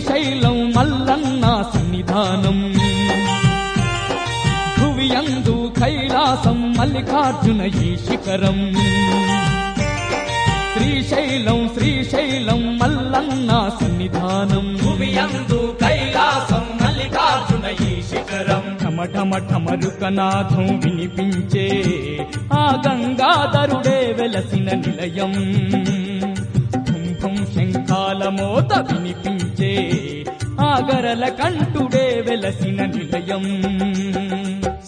శ్రీశైలం మల్లన్న సన్నిధానం. భువియందు కైలాసం మల్లికార్జున ఈ శిఖరం. శ్రీశైలం శ్రీశైలం మల్లన్న సన్నిధానం. భువియందు కైలాసం మల్లికార్జున ఈ శిఖరం. ఠమఠమఠమరుకనాథం వినిపించే ఆ గంగాధరుడే వెలసిన నిలయం. మోత వినిపించే ఆ గరల కంఠుడే వెలసిన నిలయం.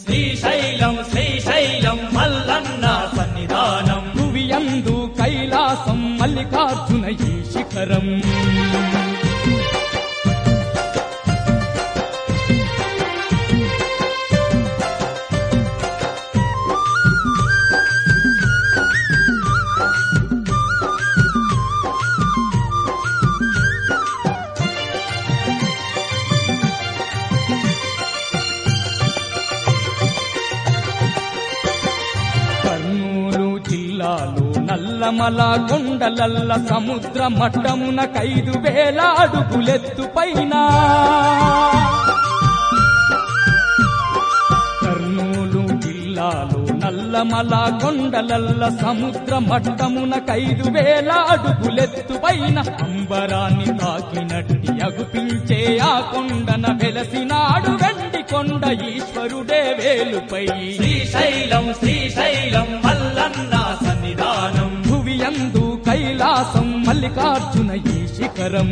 శ్రీశైలం శ్రీశైలం మల్లన్న సన్నిధానం. భువియందు కైలాసం మల్లికార్జున ఈ శిఖరం. నల్లమల కొండలల్ల సముద్ర మట్టమున కైదు వేల అడుగులెత్తు పైన. కర్నూలు జిల్లాలో నల్లమల కొండలల్ల సముద్ర మట్టమున కైదు వేల అడుగులెత్తు పైన. అంబరాన్ని తాకినట్టి అగుపించే ఆ కొండన వెలసినాడు వెండి కొండ ఈశ్వరుడే వేలుపై. శ్రీశైలం శ్రీశైలం మల్లన్న సన్నిధానం. భువియందు కైలాసం మల్లికార్జున ఈ శిఖరం.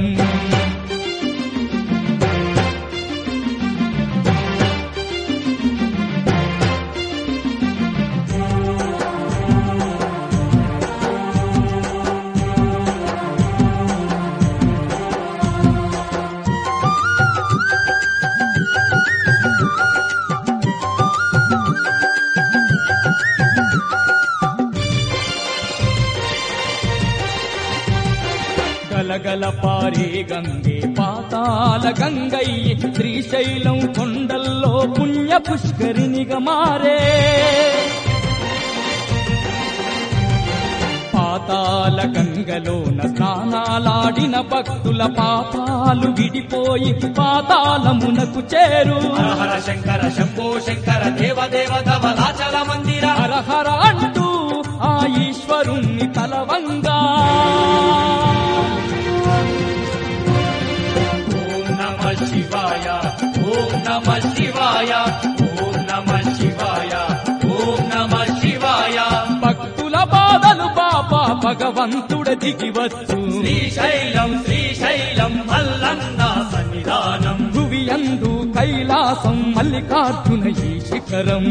గలగల పారే గంగే పాతాల గంగయ్య శ్రీశైలం కొండల్లో పుణ్య పుష్కరిణిగా మారే పాతాల గంగలోన స్నానాలాడిన భక్తుల పాపాలు విడిపోయి పాతాళమునకు చేరు. హర హర శంకర శంభో శంకర దేవ దేవ ధవలాచల మందిర. హరహర అంటూ ఆ ఈశ్వరుణ్ణి తలవంగా నమ శివాయ ఓం నమ శివాయ ఓం నమ శివాయ. భక్తుల బాధలు పాప భగవంతుడ దిగివచ్చు శ్రీశైలం శ్రీశైలం మల్లన్న సన్నిధానం. భువియందు కైలాసం మల్లికార్జున ఈ శిఖరం.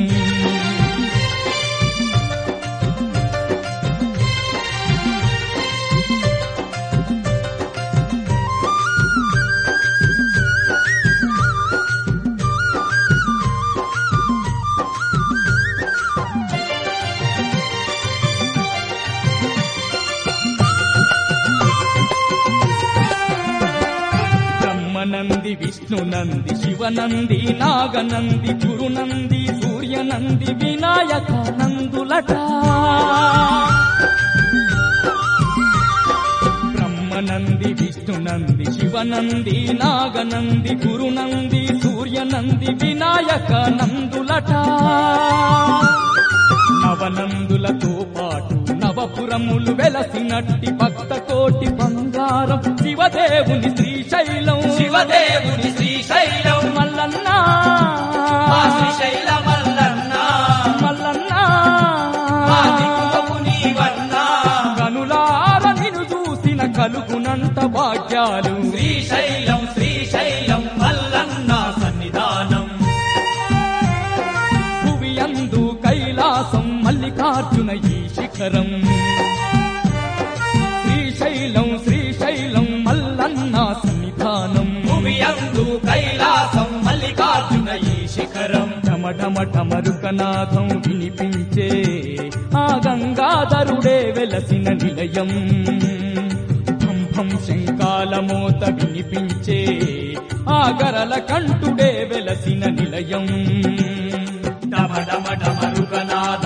బ్రహ్మనంది విష్ణునంది శివనంది నాగనంది గురునంది సూర్యనంది వినాయక నందులట బ్రహ్మనంది విష్ణునంది శివనంది నాగనంది గురునంది సూర్యనంది వినాయక నందులట నవనందులతో పాటు నవపురములు వెలసినట్టి భక్త కోటి బంగారం శివదేవుని శ్రీశైలం. శివదేవుని శ్రీశైలం. మల్లన్న. మా శ్రీశైల మల్లన్న. మల్లన్న. మా దిక్కువకు నీవన్నా. కనులార నిన్ను చూసిన కలుగునంత భాగ్యాలు. శ్రీశైలం శ్రీశైలం మల్లన్న సన్నిధానం. భువియందు కైలాసం మల్లికార్జున ఈ శిఖరం. శ్రీశైలం శ్రీశైలం మఠమఠ మరుకనాథం వినిపించే ఆ గంగాధరుడే వెలసిన నిలయం. భంభం శంకాలమోత వినిపించే ఆ గరల కంటుడే వెలసిన నిలయం. డమ డమ డమరుగనాద